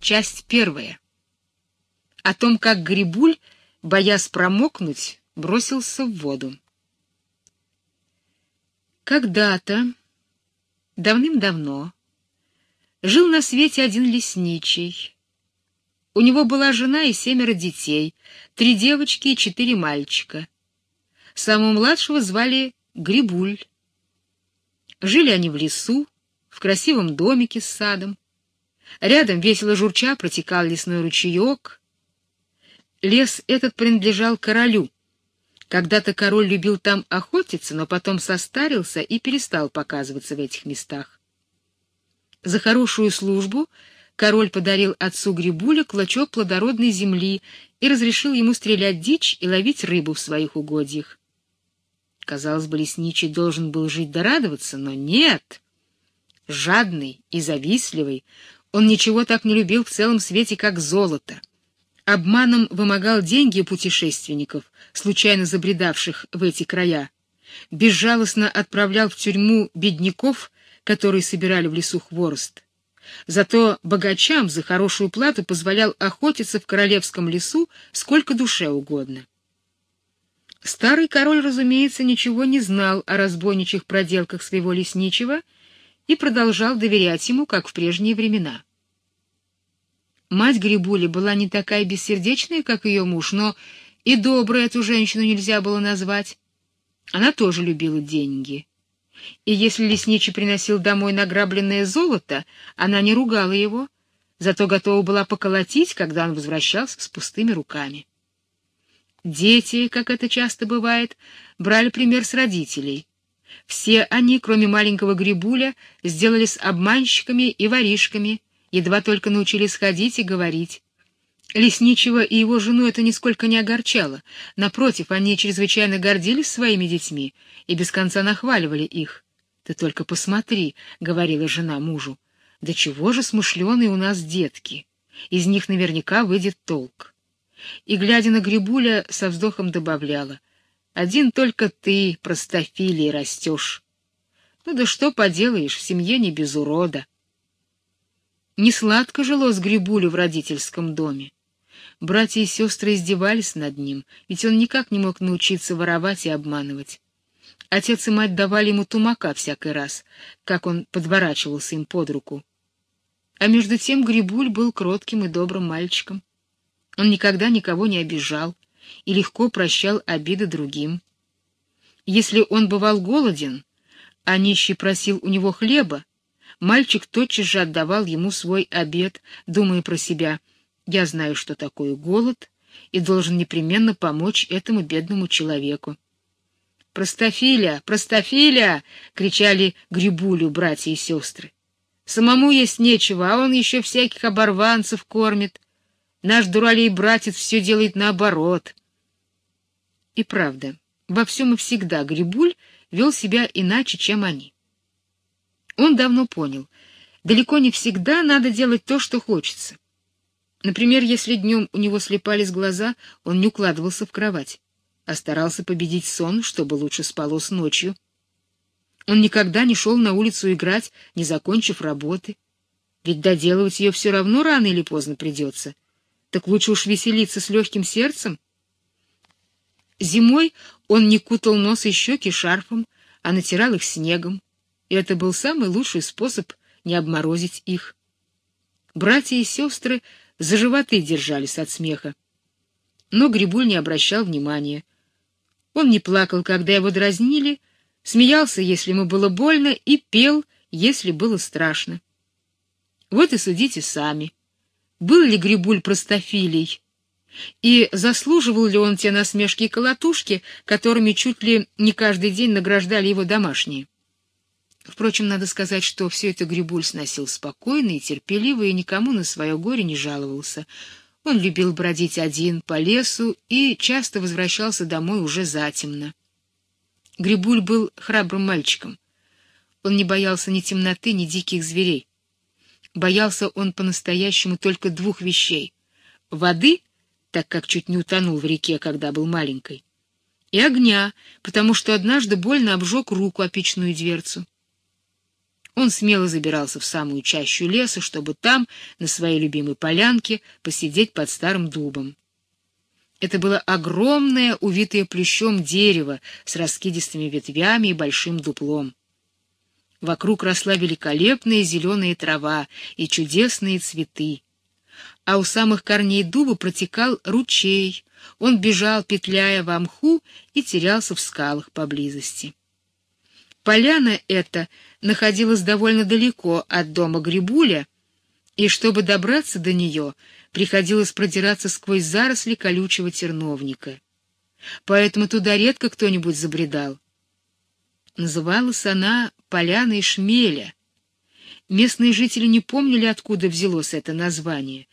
Часть первая. О том, как Грибуль, боясь промокнуть, бросился в воду. Когда-то, давным-давно, жил на свете один лесничий. У него была жена и семеро детей, три девочки и четыре мальчика. Самого младшего звали Грибуль. Жили они в лесу, в красивом домике с садом. Рядом весело журча протекал лесной ручеек. Лес этот принадлежал королю. Когда-то король любил там охотиться, но потом состарился и перестал показываться в этих местах. За хорошую службу король подарил отцу Грибуля клочок плодородной земли и разрешил ему стрелять дичь и ловить рыбу в своих угодьях. Казалось бы, лесничий должен был жить да радоваться, но нет. Жадный и завистливый, он ничего так не любил в целом свете, как золото. Обманом вымогал деньги у путешественников, случайно забредавших в эти края. Безжалостно отправлял в тюрьму бедняков, которые собирали в лесу хворост. Зато богачам за хорошую плату позволял охотиться в королевском лесу сколько душе угодно. Старый король, разумеется, ничего не знал о разбойничьих проделках своего лесничего и продолжал доверять ему, как в прежние времена. Мать Грибули была не такая бессердечная, как ее муж, но и доброй эту женщину нельзя было назвать. Она тоже любила деньги. И если лесничий приносил домой награбленное золото, она не ругала его, зато готова была поколотить, когда он возвращался с пустыми руками. Дети, как это часто бывает, брали пример с родителей. Все они, кроме маленького Грибуля, сделались обманщиками и воришками, едва только научились ходить и говорить. Лесничего и его жену это нисколько не огорчало. Напротив, они чрезвычайно гордились своими детьми и без конца нахваливали их. «Ты только посмотри», — говорила жена мужу, — «да чего же смышленые у нас детки? Из них наверняка выйдет толк» и, глядя на Грибуля, со вздохом добавляла, «Один только ты, простофилий, растешь. Ну да что поделаешь, в семье не без урода». Не сладко жило с Грибулю в родительском доме. Братья и сестры издевались над ним, ведь он никак не мог научиться воровать и обманывать. Отец и мать давали ему тумака всякий раз, как он подворачивался им под руку. А между тем Грибуль был кротким и добрым мальчиком. Он никогда никого не обижал и легко прощал обиды другим. Если он бывал голоден, а нищий просил у него хлеба, мальчик тотчас же отдавал ему свой обед, думая про себя, «Я знаю, что такое голод, и должен непременно помочь этому бедному человеку». «Простофиля! Простофиля!» — кричали Грибулю братья и сестры. «Самому есть нечего, а он еще всяких оборванцев кормит. Наш дуралей-братец все делает наоборот. И правда, во всем и всегда Грибуль вел себя иначе, чем они. Он давно понял, далеко не всегда надо делать то, что хочется. Например, если днем у него слепались глаза, он не укладывался в кровать, а старался победить сон, чтобы лучше спалось ночью. Он никогда не шел на улицу играть, не закончив работы, ведь доделывать ее все равно рано или поздно придется — так лучше уж веселиться с легким сердцем. Зимой он не кутал нос и щеки шарфом, а натирал их снегом, и это был самый лучший способ не обморозить их. Братья и сестры за животы держались от смеха. Но Грибуль не обращал внимания. Он не плакал, когда его дразнили, смеялся, если ему было больно, и пел, если было страшно. Вот и судите сами был ли Грибуль простофилий, и заслуживал ли он те насмешки и колотушки, которыми чуть ли не каждый день награждали его домашние. Впрочем, надо сказать, что все это Грибуль сносил спокойно и терпеливо, и никому на свое горе не жаловался. Он любил бродить один по лесу и часто возвращался домой уже затемно. Грибуль был храбрым мальчиком. Он не боялся ни темноты, ни диких зверей. Боялся он по-настоящему только двух вещей — воды, так как чуть не утонул в реке, когда был маленькой, и огня, потому что однажды больно обжег руку о печную дверцу. Он смело забирался в самую чащу леса, чтобы там, на своей любимой полянке, посидеть под старым дубом. Это было огромное, увитое плющом дерево с раскидистыми ветвями и большим дуплом. Вокруг росла великолепная зеленая трава и чудесные цветы. А у самых корней дуба протекал ручей. Он бежал, петляя в мху, и терялся в скалах поблизости. Поляна эта находилась довольно далеко от дома Грибуля, и чтобы добраться до нее, приходилось продираться сквозь заросли колючего терновника. Поэтому туда редко кто-нибудь забредал. Называлась она «Поляной шмеля». Местные жители не помнили, откуда взялось это название.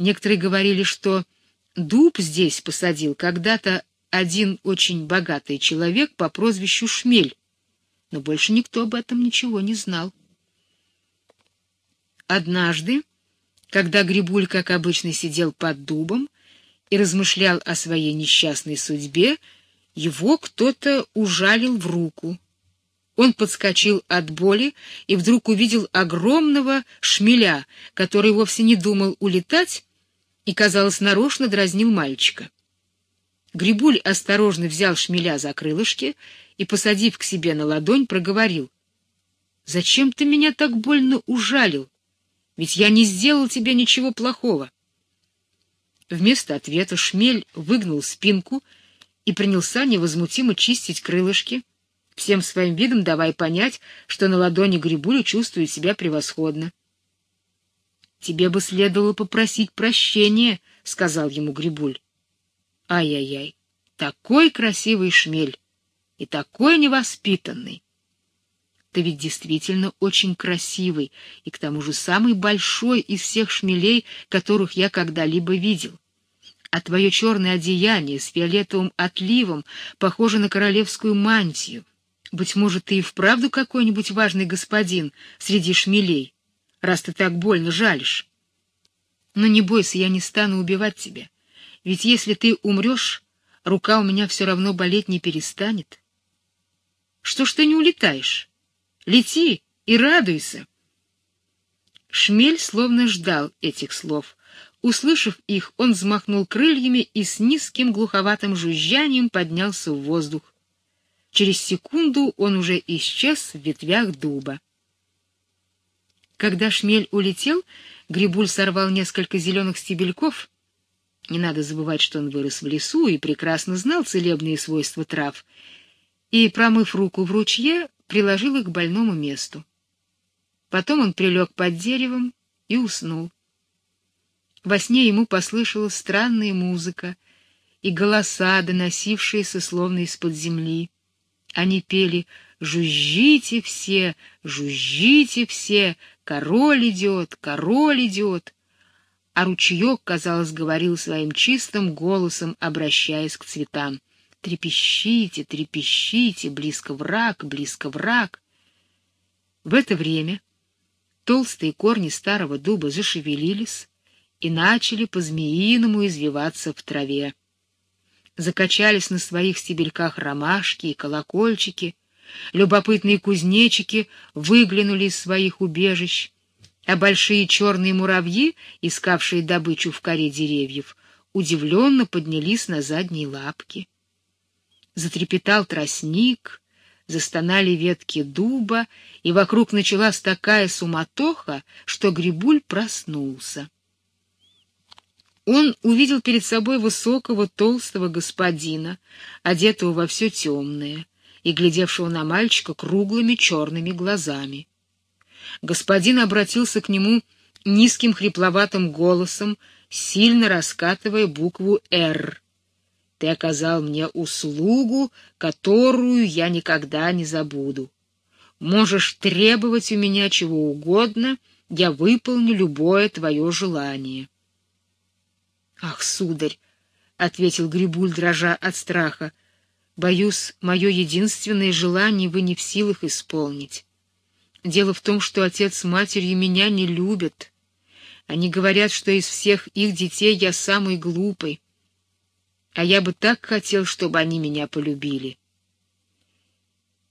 Некоторые говорили, что дуб здесь посадил когда-то один очень богатый человек по прозвищу Шмель, но больше никто об этом ничего не знал. Однажды, когда Грибуль, как обычно, сидел под дубом и размышлял о своей несчастной судьбе, его кто-то ужалил в руку. Он подскочил от боли и вдруг увидел огромного шмеля, который вовсе не думал улетать и, казалось, нарочно дразнил мальчика. Грибуль осторожно взял шмеля за крылышки и, посадив к себе на ладонь, проговорил. — Зачем ты меня так больно ужалил? Ведь я не сделал тебе ничего плохого. Вместо ответа шмель выгнул спинку и принялся невозмутимо чистить крылышки, всем своим видом давая понять, что на ладони Грибуля чувствует себя превосходно. — Тебе бы следовало попросить прощения, — сказал ему Грибуль. — Ай-яй-яй, такой красивый шмель! и такой невоспитанный. Ты ведь действительно очень красивый и к тому же самый большой из всех шмелей, которых я когда-либо видел. А твое черное одеяние с фиолетовым отливом похоже на королевскую мантию. Быть может, ты и вправду какой-нибудь важный господин среди шмелей, раз ты так больно жалишь. Но не бойся, я не стану убивать тебя, ведь если ты умрешь, рука у меня все равно болеть не перестанет. Что ж ты не улетаешь? Лети и радуйся. Шмель словно ждал этих слов. Услышав их, он взмахнул крыльями и с низким глуховатым жужжанием поднялся в воздух. Через секунду он уже исчез в ветвях дуба. Когда шмель улетел, Грибуль сорвал несколько зеленых стебельков. Не надо забывать, что он вырос в лесу и прекрасно знал целебные свойства трав — и, промыв руку в ручье, приложил их к больному месту. Потом он прилег под деревом и уснул. Во сне ему послышалась странная музыка и голоса, доносившиеся словно из-под земли. Они пели «Жужжите все, жужжите все, король идет, король идет». А ручеек, казалось, говорил своим чистым голосом, обращаясь к цветам. Трепещите, трепещите, близко враг, близко враг. В это время толстые корни старого дуба зашевелились и начали по-змеиному извиваться в траве. Закачались на своих стебельках ромашки и колокольчики, любопытные кузнечики выглянули из своих убежищ, а большие черные муравьи, искавшие добычу в коре деревьев, удивленно поднялись на задние лапки затрепетал тростник, застонали ветки дуба, и вокруг началась такая суматоха, что Грибуль проснулся. Он увидел перед собой высокого толстого господина, одетого во все темное, и глядевшего на мальчика круглыми черными глазами. Господин обратился к нему низким хрипловатым голосом, сильно раскатывая букву «Р», ты оказал мне услугу, которую я никогда не забуду. Можешь требовать у меня чего угодно, я выполню любое твое желание. — Ах, сударь! — ответил Грибуль, дрожа от страха. — Боюсь, мое единственное желание вы не в силах исполнить. Дело в том, что отец с матерью меня не любят. Они говорят, что из всех их детей я самый глупый а я бы так хотел, чтобы они меня полюбили.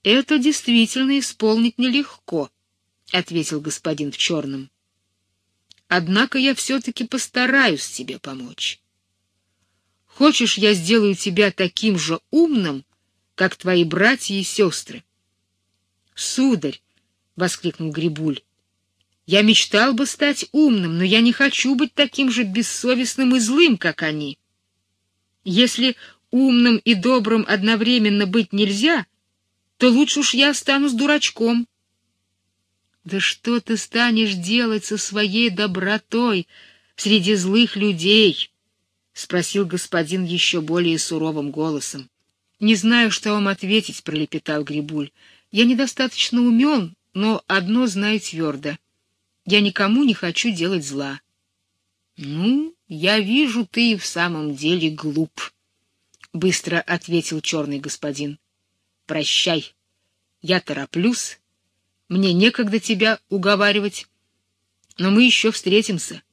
Это действительно исполнить нелегко, — ответил господин в черном. «Однако я все-таки постараюсь тебе помочь. Хочешь, я сделаю тебя таким же умным, как твои братья и сестры?» «Сударь!» — воскликнул Грибуль. «Я мечтал бы стать умным, но я не хочу быть таким же бессовестным и злым, как они. Если умным и добрым одновременно быть нельзя, то лучше уж я останусь дурачком». Да что ты станешь делать со своей добротой среди злых людей? Спросил господин еще более суровым голосом. Не знаю, что вам ответить, пролепетал Грибуль. Я недостаточно умен, но одно знаю твердо. Я никому не хочу делать зла. Ну, я вижу, ты и в самом деле глуп, быстро ответил черный господин. Прощай. Я тороплюсь мне некогда тебя уговаривать, но мы еще встретимся.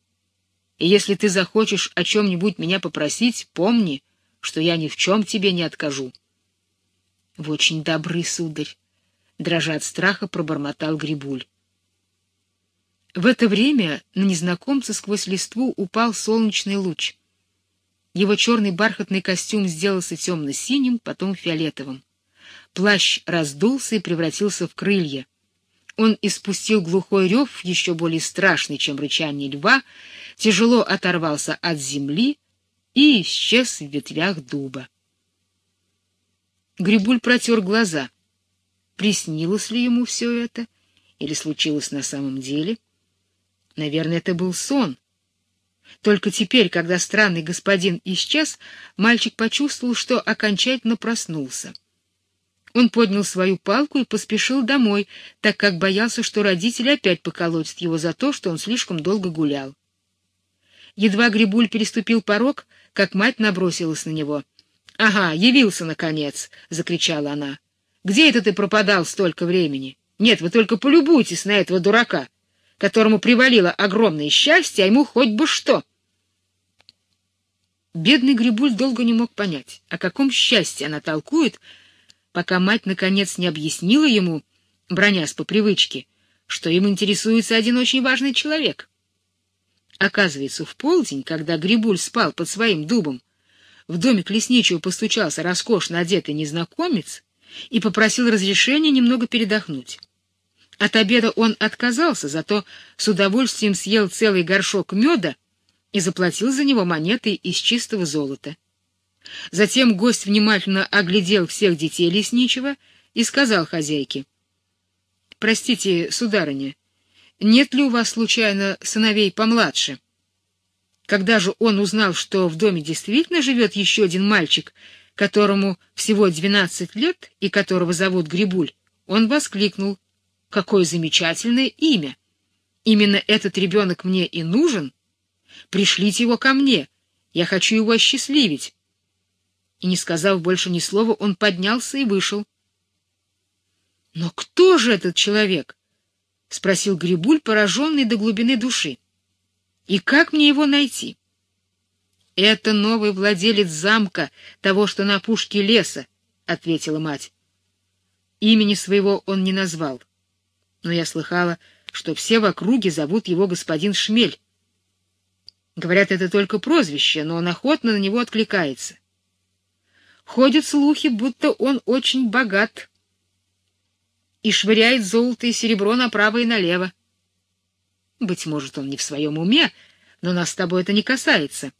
И если ты захочешь о чем-нибудь меня попросить, помни, что я ни в чем тебе не откажу. — Вы очень добрый, сударь, — дрожа от страха пробормотал Грибуль. В это время на незнакомца сквозь листву упал солнечный луч. Его черный бархатный костюм сделался темно-синим, потом фиолетовым. Плащ раздулся и превратился в крылья — он испустил глухой рев, еще более страшный, чем рычание льва, тяжело оторвался от земли и исчез в ветвях дуба. Грибуль протер глаза. Приснилось ли ему все это? Или случилось на самом деле? Наверное, это был сон. Только теперь, когда странный господин исчез, мальчик почувствовал, что окончательно проснулся. Он поднял свою палку и поспешил домой, так как боялся, что родители опять поколотят его за то, что он слишком долго гулял. Едва Грибуль переступил порог, как мать набросилась на него. «Ага, явился, наконец!» — закричала она. «Где это ты пропадал столько времени? Нет, вы только полюбуйтесь на этого дурака, которому привалило огромное счастье, а ему хоть бы что!» Бедный Грибуль долго не мог понять, о каком счастье она толкует, — пока мать наконец не объяснила ему, бронясь по привычке, что им интересуется один очень важный человек. Оказывается, в полдень, когда Грибуль спал под своим дубом, в домик лесничего постучался роскошно одетый незнакомец и попросил разрешения немного передохнуть. От обеда он отказался, зато с удовольствием съел целый горшок меда и заплатил за него монетой из чистого золота. Затем гость внимательно оглядел всех детей лесничего и сказал хозяйке. — Простите, сударыня, нет ли у вас, случайно, сыновей помладше? Когда же он узнал, что в доме действительно живет еще один мальчик, которому всего двенадцать лет и которого зовут Грибуль, он воскликнул. — Какое замечательное имя! Именно этот ребенок мне и нужен. Пришлите его ко мне, я хочу его осчастливить и, не сказав больше ни слова, он поднялся и вышел. «Но кто же этот человек?» — спросил Грибуль, пораженный до глубины души. «И как мне его найти?» «Это новый владелец замка, того, что на пушке леса», — ответила мать. Имени своего он не назвал, но я слыхала, что все в округе зовут его господин Шмель. Говорят, это только прозвище, но он охотно на него откликается. Ходят слухи, будто он очень богат и швыряет золото и серебро направо и налево. Быть может, он не в своем уме, но нас с тобой это не касается.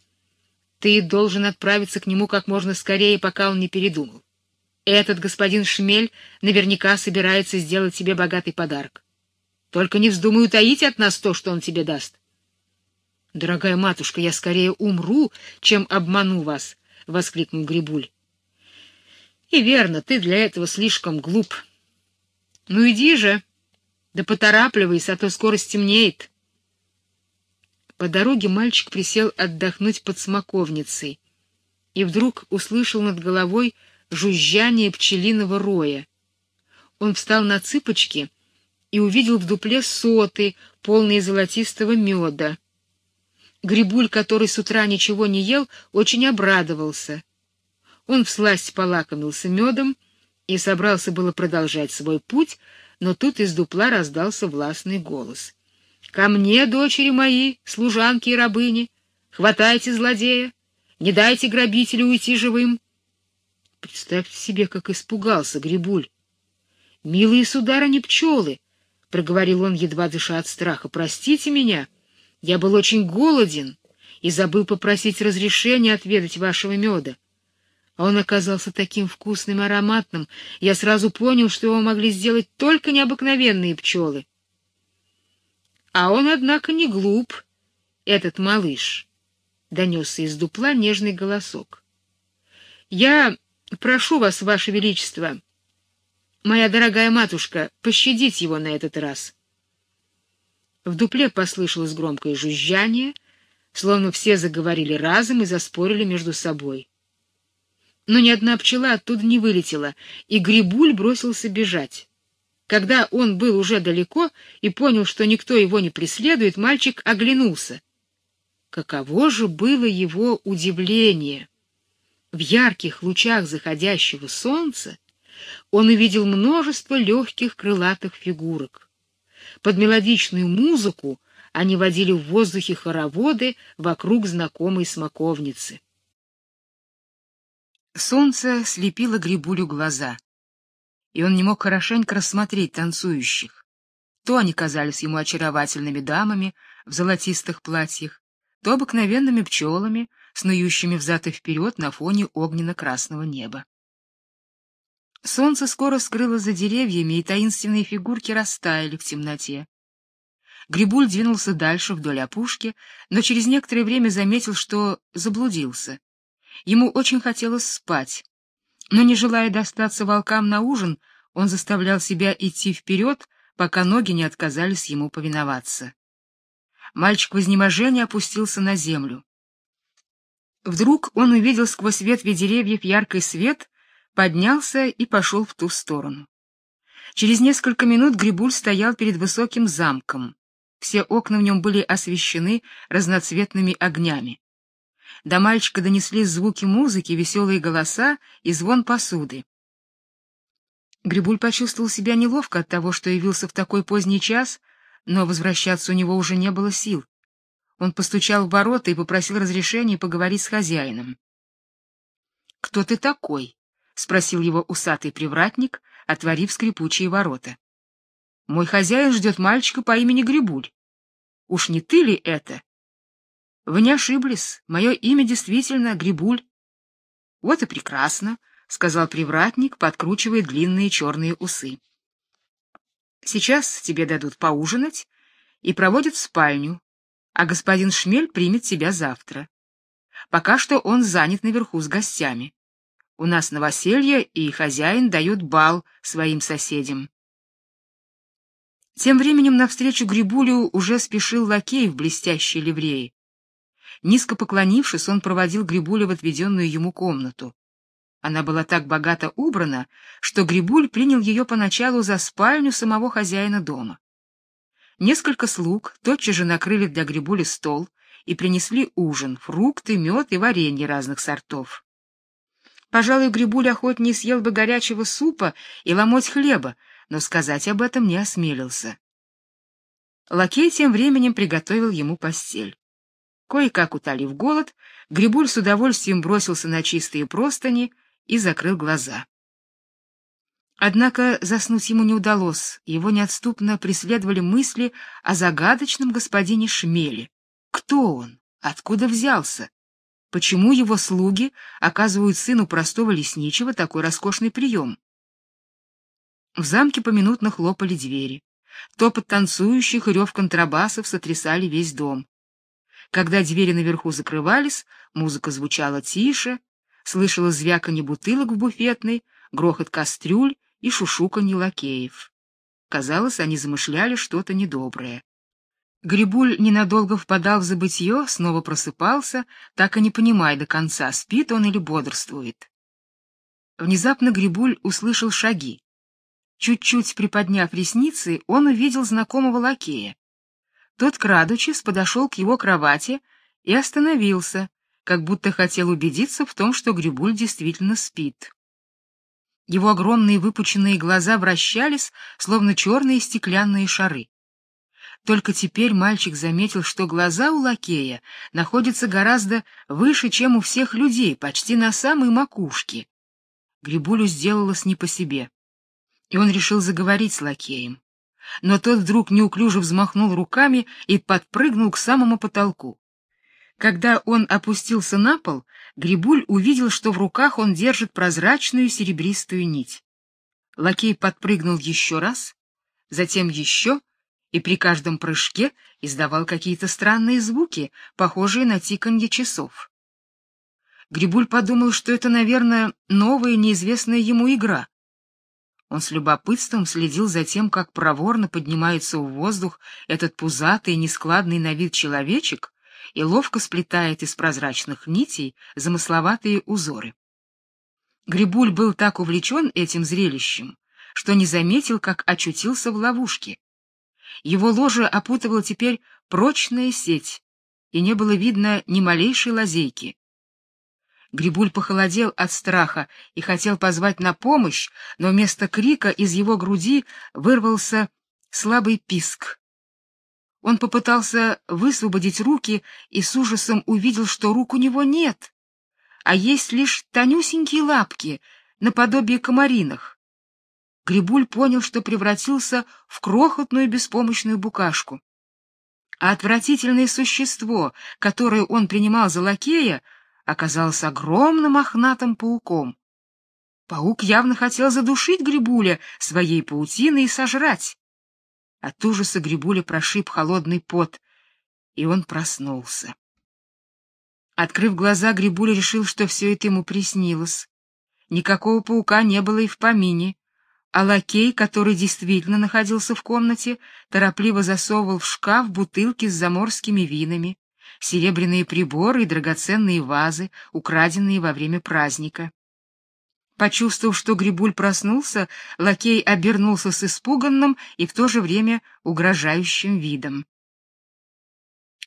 Ты должен отправиться к нему как можно скорее, пока он не передумал. Этот господин Шмель наверняка собирается сделать тебе богатый подарок. Только не вздумай утаить от нас то, что он тебе даст. Дорогая матушка, я скорее умру, чем обману вас, воскликнул Грибуль. И верно, ты для этого слишком глуп. Ну иди же, да поторапливайся, а то скоро стемнеет. По дороге мальчик присел отдохнуть под смоковницей и вдруг услышал над головой жужжание пчелиного роя. Он встал на цыпочки и увидел в дупле соты, полные золотистого меда. Грибуль, который с утра ничего не ел, очень обрадовался. Он всласть полакомился медом и собрался было продолжать свой путь, но тут из дупла раздался властный голос. «Ко мне, дочери мои, служанки и рабыни! Хватайте злодея! Не дайте грабителю уйти живым!» Представьте себе, как испугался Грибуль. «Милые сударыни пчелы!» — проговорил он, едва дыша от страха. «Простите меня, я был очень голоден и забыл попросить разрешения отведать вашего меда. Он оказался таким вкусным и ароматным, я сразу понял, что его могли сделать только необыкновенные пчелы. А он, однако, не глуп, этот малыш, — донесся из дупла нежный голосок. — Я прошу вас, ваше величество, моя дорогая матушка, пощадить его на этот раз. В дупле послышалось громкое жужжание, словно все заговорили разом и заспорили между собой но ни одна пчела оттуда не вылетела, и Грибуль бросился бежать. Когда он был уже далеко и понял, что никто его не преследует, мальчик оглянулся. Каково же было его удивление! В ярких лучах заходящего солнца он увидел множество легких крылатых фигурок. Под мелодичную музыку они водили в воздухе хороводы вокруг знакомой смоковницы. Солнце слепило Грибулю глаза, и он не мог хорошенько рассмотреть танцующих. То они казались ему очаровательными дамами в золотистых платьях, то обыкновенными пчелами, снующими взад и вперед на фоне огненно-красного неба. Солнце скоро скрыло за деревьями, и таинственные фигурки растаяли в темноте. Грибуль двинулся дальше вдоль опушки, но через некоторое время заметил, что заблудился. Ему очень хотелось спать, но, не желая достаться волкам на ужин, он заставлял себя идти вперед, пока ноги не отказались ему повиноваться. Мальчик в изнеможении опустился на землю. Вдруг он увидел сквозь ветви деревьев яркий свет, поднялся и пошел в ту сторону. Через несколько минут Грибуль стоял перед высоким замком. Все окна в нем были освещены разноцветными огнями. До мальчика донеслись звуки музыки, веселые голоса и звон посуды. Грибуль почувствовал себя неловко от того, что явился в такой поздний час, но возвращаться у него уже не было сил. Он постучал в ворота и попросил разрешения поговорить с хозяином. «Кто ты такой?» — спросил его усатый привратник, отворив скрипучие ворота. «Мой хозяин ждет мальчика по имени Грибуль. Уж не ты ли это?» Вы не ошиблись, мое имя действительно Грибуль. Вот и прекрасно, сказал привратник, подкручивая длинные черные усы. Сейчас тебе дадут поужинать и проводят в спальню, а господин Шмель примет тебя завтра. Пока что он занят наверху с гостями. У нас новоселье, и хозяин дает бал своим соседям. Тем временем навстречу Грибулю уже спешил лакей в блестящей ливреи. Низко поклонившись, он проводил Грибуля в отведенную ему комнату. Она была так богато убрана, что Грибуль принял ее поначалу за спальню самого хозяина дома. Несколько слуг тотчас же накрыли для Грибуля стол и принесли ужин, фрукты, мед и варенье разных сортов. Пожалуй, Грибуль охотнее съел бы горячего супа и ломоть хлеба, но сказать об этом не осмелился. Лакей тем временем приготовил ему постель. Кое-как утолив голод, Грибуль с удовольствием бросился на чистые простыни и закрыл глаза. Однако заснуть ему не удалось, его неотступно преследовали мысли о загадочном господине Шмеле. Кто он? Откуда взялся? Почему его слуги оказывают сыну простого лесничего такой роскошный прием? В замке поминутно хлопали двери. Топот танцующих и рев контрабасов сотрясали весь дом. Когда двери наверху закрывались, музыка звучала тише, слышалось звяканье бутылок в буфетной, грохот кастрюль и шушуканье лакеев. Казалось, они замышляли что-то недоброе. Грибуль ненадолго впадал в забытье, снова просыпался, так и не понимая до конца, спит он или бодрствует. Внезапно Грибуль услышал шаги. Чуть-чуть приподняв ресницы, он увидел знакомого лакея. Тот, крадучись, подошел к его кровати и остановился, как будто хотел убедиться в том, что Грибуль действительно спит. Его огромные выпученные глаза вращались, словно черные стеклянные шары. Только теперь мальчик заметил, что глаза у лакея находятся гораздо выше, чем у всех людей, почти на самой макушке. Грибулю сделалось не по себе, и он решил заговорить с лакеем. Но тот вдруг неуклюже взмахнул руками и подпрыгнул к самому потолку. Когда он опустился на пол, Грибуль увидел, что в руках он держит прозрачную серебристую нить. Лакей подпрыгнул еще раз, затем еще, и при каждом прыжке издавал какие-то странные звуки, похожие на тиканье часов. Грибуль подумал, что это, наверное, новая неизвестная ему игра. Он с любопытством следил за тем, как проворно поднимается в воздух этот пузатый, нескладный на вид человечек, и ловко сплетает из прозрачных нитей замысловатые узоры. Грибуль был так увлечен этим зрелищем, что не заметил, как очутился в ловушке. Его ложе опутывала теперь прочная сеть, и не было видно ни малейшей лазейки. Грибуль похолодел от страха и хотел позвать на помощь, но вместо крика из его груди вырвался слабый писк. Он попытался высвободить руки и с ужасом увидел, что рук у него нет, а есть лишь тонюсенькие лапки, наподобие комариных. Грибуль понял, что превратился в крохотную беспомощную букашку. А отвратительное существо, которое он принимал за лакея, оказалось огромным мохнатым пауком. Паук явно хотел задушить Грибуля своей паутиной и сожрать. От ужаса Грибуля прошиб холодный пот, и он проснулся. Открыв глаза, Грибуля решил, что все это ему приснилось. Никакого паука не было и в помине, а лакей, который действительно находился в комнате, торопливо засовывал в шкаф бутылки с заморскими винами, серебряные приборы и драгоценные вазы, украденные во время праздника. Почувствовав, что Грибуль проснулся, лакей обернулся с испуганным и в то же время угрожающим видом.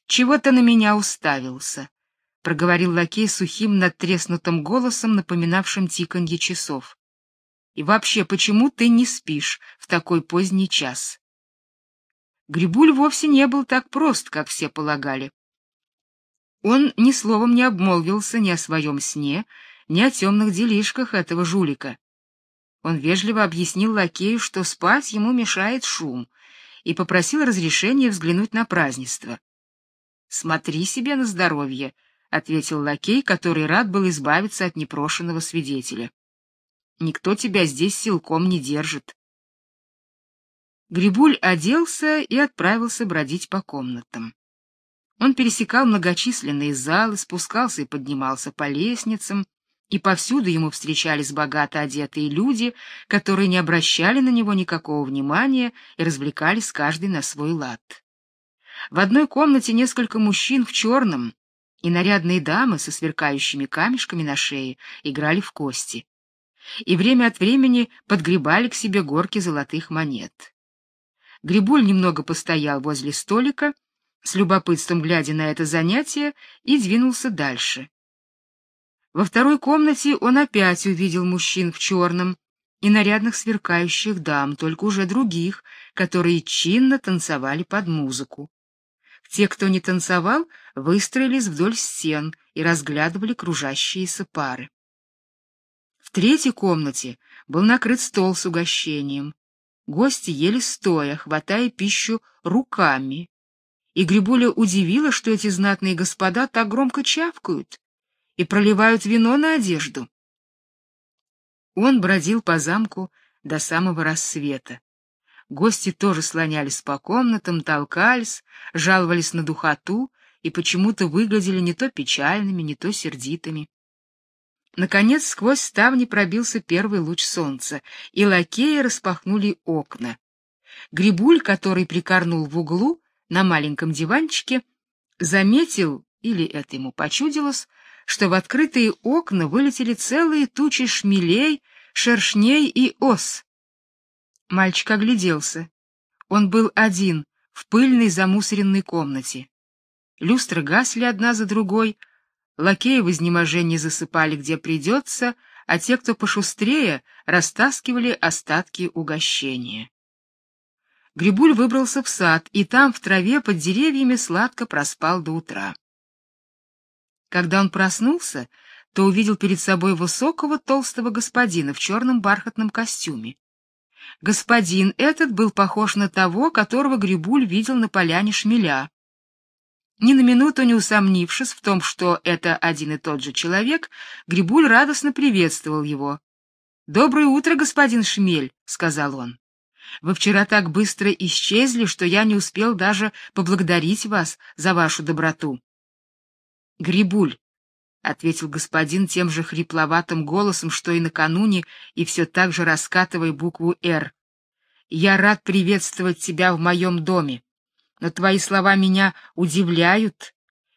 «Чего ты на меня уставился?» — проговорил лакей сухим надтреснутым голосом, напоминавшим тиканье часов. «И вообще, почему ты не спишь в такой поздний час?» Грибуль вовсе не был так прост, как все полагали. Он ни словом не обмолвился ни о своем сне, ни о темных делишках этого жулика. Он вежливо объяснил лакею, что спать ему мешает шум, и попросил разрешения взглянуть на празднество. «Смотри себе на здоровье», — ответил лакей, который рад был избавиться от непрошенного свидетеля. «Никто тебя здесь силком не держит». Грибуль оделся и отправился бродить по комнатам. Он пересекал многочисленные залы, спускался и поднимался по лестницам, и повсюду ему встречались богато одетые люди, которые не обращали на него никакого внимания и развлекались каждый на свой лад. В одной комнате несколько мужчин в черном и нарядные дамы со сверкающими камешками на шее играли в кости и время от времени подгребали к себе горки золотых монет. Грибуль немного постоял возле столика, с любопытством глядя на это занятие, и двинулся дальше. Во второй комнате он опять увидел мужчин в черном и нарядных сверкающих дам, только уже других, которые чинно танцевали под музыку. Те, кто не танцевал, выстроились вдоль стен и разглядывали кружащиеся пары. В третьей комнате был накрыт стол с угощением. Гости ели стоя, хватая пищу руками. И Грибуля удивила, что эти знатные господа так громко чавкают и проливают вино на одежду. Он бродил по замку до самого рассвета. Гости тоже слонялись по комнатам, толкались, жаловались на духоту и почему-то выглядели не то печальными, не то сердитыми. Наконец, сквозь ставни пробился первый луч солнца, и лакеи распахнули окна. Грибуль, который прикорнул в углу на маленьком диванчике, заметил, или это ему почудилось, что в открытые окна вылетели целые тучи шмелей, шершней и ос. Мальчик огляделся. Он был один в пыльной замусоренной комнате. Люстры гасли одна за другой, лакеи в изнеможении засыпали где придется, а те, кто пошустрее, растаскивали остатки угощения. Грибуль выбрался в сад, и там, в траве под деревьями, сладко проспал до утра. Когда он проснулся, то увидел перед собой высокого толстого господина в черном бархатном костюме. Господин этот был похож на того, которого Грибуль видел на поляне шмеля. Ни на минуту не усомнившись в том, что это один и тот же человек, Грибуль радостно приветствовал его. «Доброе утро, господин Шмель», — сказал он. «Вы вчера так быстро исчезли, что я не успел даже поблагодарить вас за вашу доброту». «Грибуль», — ответил господин тем же хрипловатым голосом, что и накануне, и все так же раскатывая букву «Р». «Я рад приветствовать тебя в моем доме, но твои слова меня удивляют,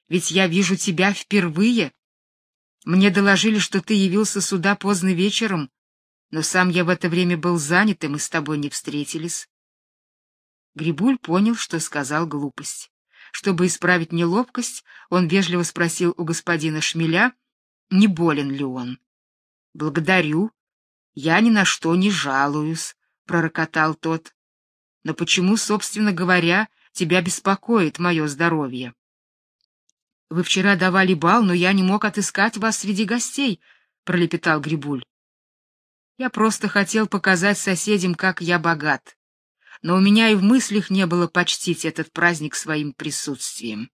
ведь я вижу тебя впервые. Мне доложили, что ты явился сюда поздно вечером, но сам я в это время был занят, и мы с тобой не встретились». Грибуль понял, что сказал глупость. Чтобы исправить неловкость, он вежливо спросил у господина Шмеля, не болен ли он. «Благодарю. Я ни на что не жалуюсь», — пророкотал тот. «Но почему, собственно говоря, тебя беспокоит мое здоровье?» «Вы вчера давали бал, но я не мог отыскать вас среди гостей», — пролепетал Грибуль. «Я просто хотел показать соседям, как я богат но у меня и в мыслях не было почтить этот праздник своим присутствием.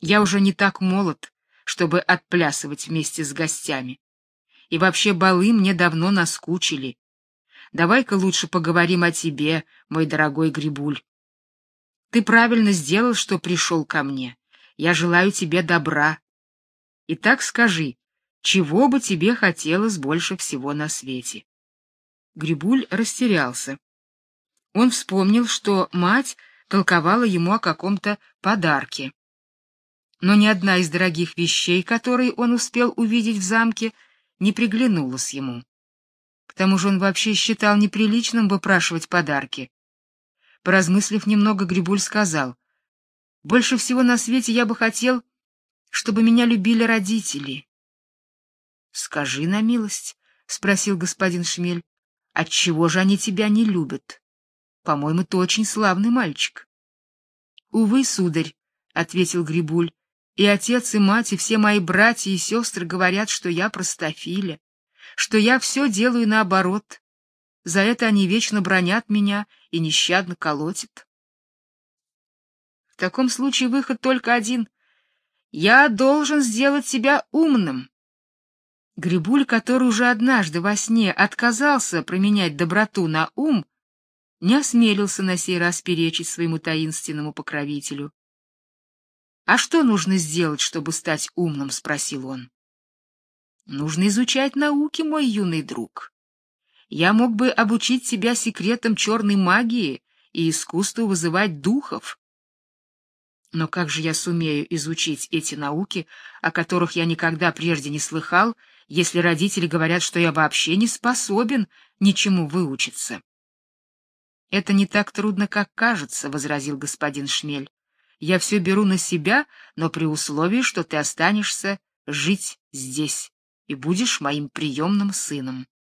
Я уже не так молод, чтобы отплясывать вместе с гостями. И вообще балы мне давно наскучили. Давай-ка лучше поговорим о тебе, мой дорогой Грибуль. Ты правильно сделал, что пришел ко мне. Я желаю тебе добра. Итак, скажи, чего бы тебе хотелось больше всего на свете? Грибуль растерялся. Он вспомнил, что мать толковала ему о каком-то подарке. Но ни одна из дорогих вещей, которые он успел увидеть в замке, не приглянулась ему. К тому же он вообще считал неприличным выпрашивать подарки. Поразмыслив немного, Грибуль сказал, «Больше всего на свете я бы хотел, чтобы меня любили родители». «Скажи на милость», — спросил господин Шмель, — «отчего же они тебя не любят?» По-моему, ты очень славный мальчик. — Увы, сударь, — ответил Грибуль, — и отец, и мать, и все мои братья и сестры говорят, что я простофиля, что я все делаю наоборот. За это они вечно бронят меня и нещадно колотят. В таком случае выход только один. Я должен сделать себя умным. Грибуль, который уже однажды во сне отказался променять доброту на ум, не осмелился на сей раз перечить своему таинственному покровителю. «А что нужно сделать, чтобы стать умным?» — спросил он. «Нужно изучать науки, мой юный друг. Я мог бы обучить тебя секретам черной магии и искусству вызывать духов. Но как же я сумею изучить эти науки, о которых я никогда прежде не слыхал, если родители говорят, что я вообще не способен ничему выучиться?» Это не так трудно, как кажется, возразил господин Шмель. Я все беру на себя, но при условии, что ты останешься жить здесь и будешь моим приемным сыном.